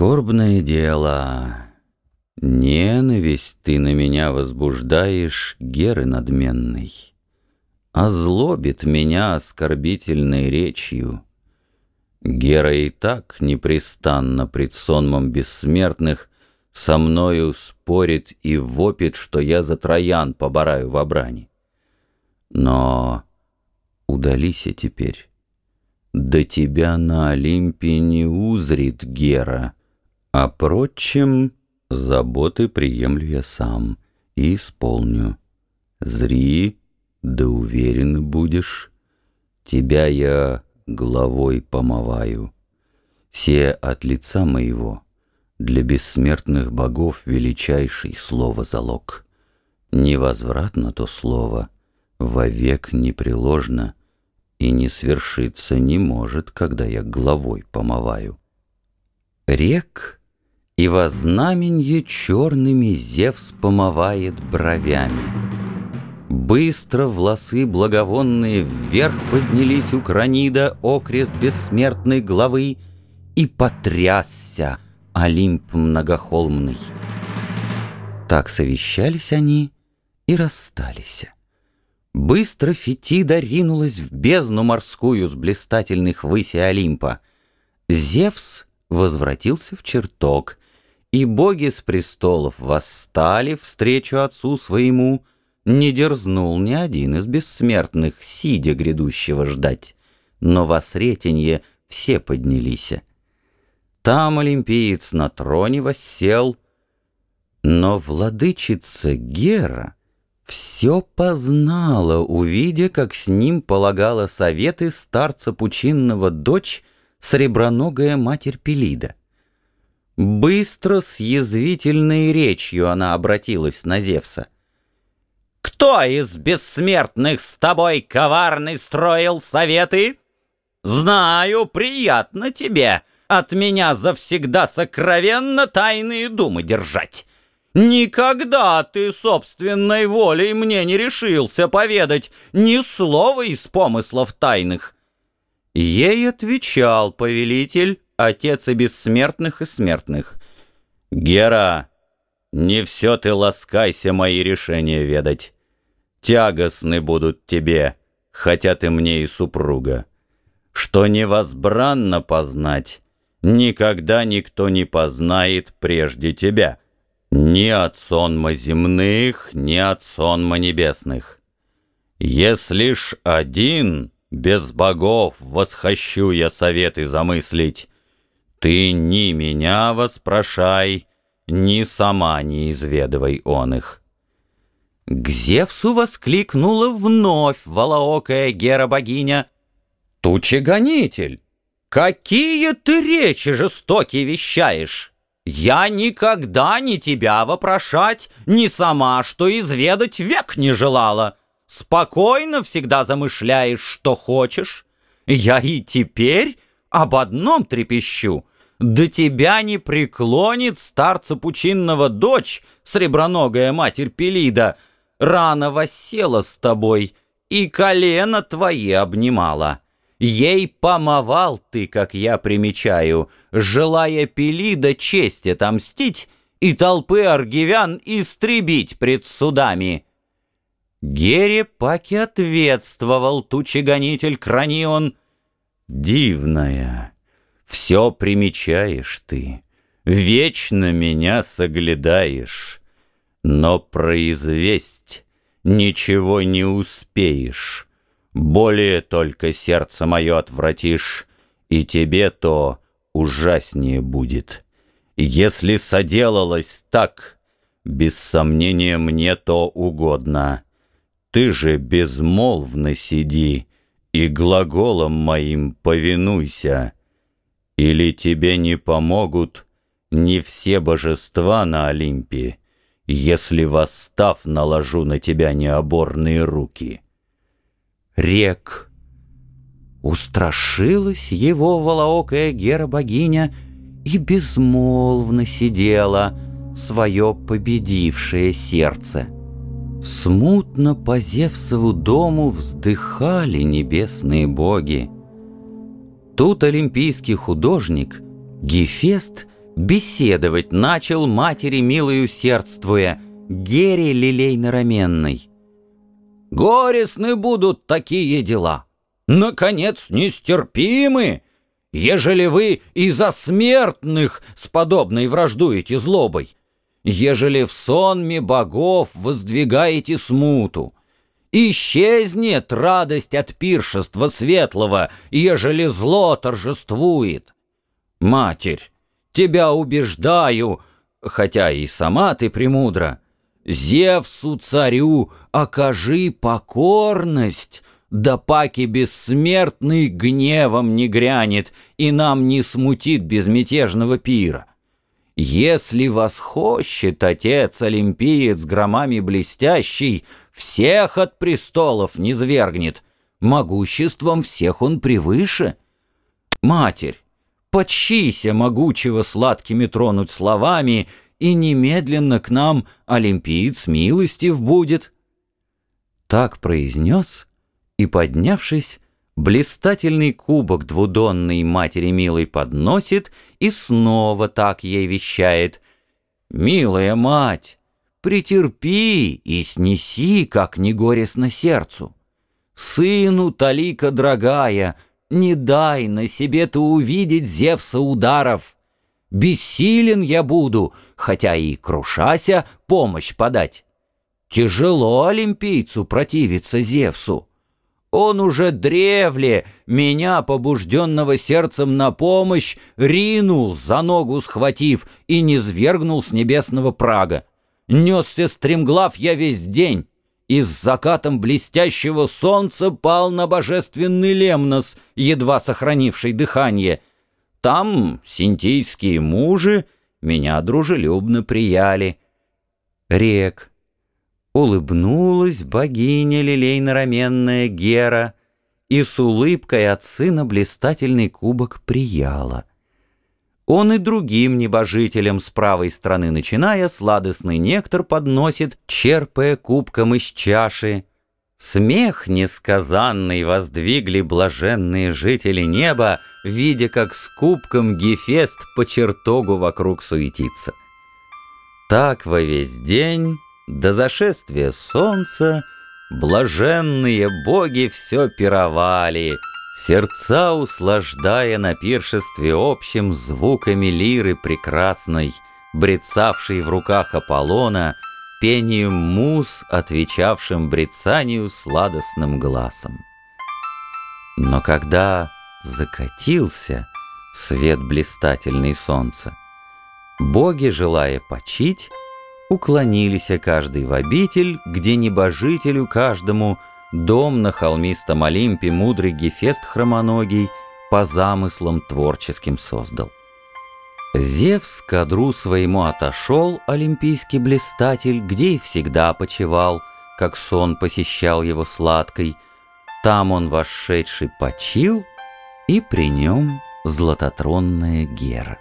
Скорбное дело. Ненависть ты на меня возбуждаешь, Геры надменный. Озлобит меня оскорбительной речью. Гера и так непрестанно пред сонмом бессмертных Со мною спорит и вопит, что я за троян побараю в обране. Но удалися теперь. До тебя на Олимпе не узрит Гера, А прочим заботы приемлю я сам и исполню. Зри, да уверен будешь, Тебя я головой помываю. Се от лица моего Для бессмертных богов величайший слово залог. Невозвратно то слово, вовек непреложно — и не свершиться не может, когда я головой помываю. Рек и во знаменье черными Зевс помывает бровями. Быстро волосы благовонные вверх поднялись у кранида окрест бессмертной главы и потрясся Олимп многохолмный. Так совещались они и расстались. Быстро Фетида ринулась в бездну морскую с блистательных высей Олимпа. Зевс возвратился в чертог, и боги с престолов восстали встречу отцу своему, не дерзнул ни один из бессмертных, сидя грядущего ждать, но во сретенье все поднялись. Там олимпиец на троне воссел, но владычица Гера — все познала, увидя, как с ним полагала советы старца пучинного дочь, среброногая матерь Пелида. Быстро с язвительной речью она обратилась на Зевса. «Кто из бессмертных с тобой коварный строил советы? Знаю, приятно тебе от меня завсегда сокровенно тайные думы держать». Никогда ты собственной волей мне не решился поведать ни слова из помыслов тайных. Ей отвечал повелитель, отец и бессмертных и смертных. Гера, не все ты ласкайся мои решения ведать. Тягостны будут тебе, хотя ты мне и супруга. Что невозбранно познать, никогда никто не познает прежде тебя. Ни от сонма земных, ни от сонма небесных. Если ж один, без богов, восхощу я советы замыслить, Ты ни меня воспрошай, ни сама не изведывай он их. К Зевсу воскликнула вновь волоокая Гера-богиня. «Тучегонитель, какие ты речи жестокие вещаешь!» Я никогда ни тебя вопрошать, ни сама, что изведать век не желала. Спокойно всегда замышляешь, что хочешь. Я и теперь об одном трепещу. До тебя не преклонит старца пучинного дочь, среброногая матерь Пелида. Рано воссела с тобой и колено твои обнимала. Ей помовал ты, как я примечаю, Желая Пелида честь отомстить И толпы аргивян истребить пред судами. Гере паки ответствовал тучегонитель Кранион. Дивная, все примечаешь ты, Вечно меня соглядаешь, Но произвесть ничего не успеешь. Более только сердце мое отвратишь, и тебе то ужаснее будет. Если соделалось так, без сомнения мне то угодно. Ты же безмолвно сиди и глаголом моим повинуйся. Или тебе не помогут не все божества на Олимпе, если, восстав, наложу на тебя необорные руки» рек. Устрашилась его волоокая Гера-богиня и безмолвно сидела свое победившее сердце. Смутно по Зевсову дому вздыхали небесные боги. Тут олимпийский художник Гефест Беседовать начал матери милою сердствуя, Гере лилейно-раменной. «Горестны будут такие дела, наконец нестерпимы, ежели вы и за смертных с подобной враждуете злобой, ежели в сонме богов воздвигаете смуту, исчезнет радость от пиршества светлого, ежели зло торжествует. Матерь, тебя убеждаю, хотя и сама ты премудра, Зевсу царю окажи покорность, да паки бессмертный гневом не грянет и нам не смутит безмятежного пира. Если восхощет отец олимпиец громами блестящий, всех от престолов не свергнет, могуществом всех он превыше. Матерь, почися могучего сладкими тронуть словами, и немедленно к нам олимпиец милостив будет. Так произнес, и, поднявшись, блистательный кубок двудонный матери милой подносит и снова так ей вещает. «Милая мать, претерпи и снеси, как не горестно сердцу. Сыну талика дорогая, не дай на себе-то увидеть Зевса ударов». Бессилен я буду, хотя и крушася, помощь подать. Тяжело олимпийцу противиться Зевсу. Он уже древле, меня, побужденного сердцем на помощь, ринул, за ногу схватив, и не свергнул с небесного прага. Несся стремглав я весь день, и с закатом блестящего солнца пал на божественный Лемнос, едва сохранивший дыхание — там синтийские мужи меня дружелюбно прияли. Рек. Улыбнулась богиня лилейно-раменная Гера и с улыбкой от сына блистательный кубок прияла. Он и другим небожителям с правой стороны начиная сладостный нектар подносит, черпая кубком из чаши. Смех несказанный воздвигли блаженные жители неба, видя, как с кубком Гефест по чертогу вокруг суетится. Так во весь день, до зашествия солнца, блаженные боги все пировали, сердца услаждая на пиршестве общим звуками лиры прекрасной, брецавшей в руках Аполлона, пением муз, отвечавшим брецанию сладостным глазом. Но когда закатился свет блистательный солнца. Боги, желая почить, уклонились каждый в обитель, где небожителю каждому дом на холмистом Олимпе мудрый Гефест хромоногий по замыслам творческим создал. Зевс к одру своему отошел, олимпийский блистатель, где и всегда почевал, как сон посещал его сладкой. Там он, вошедший, почил — и при нем златотронная Гера.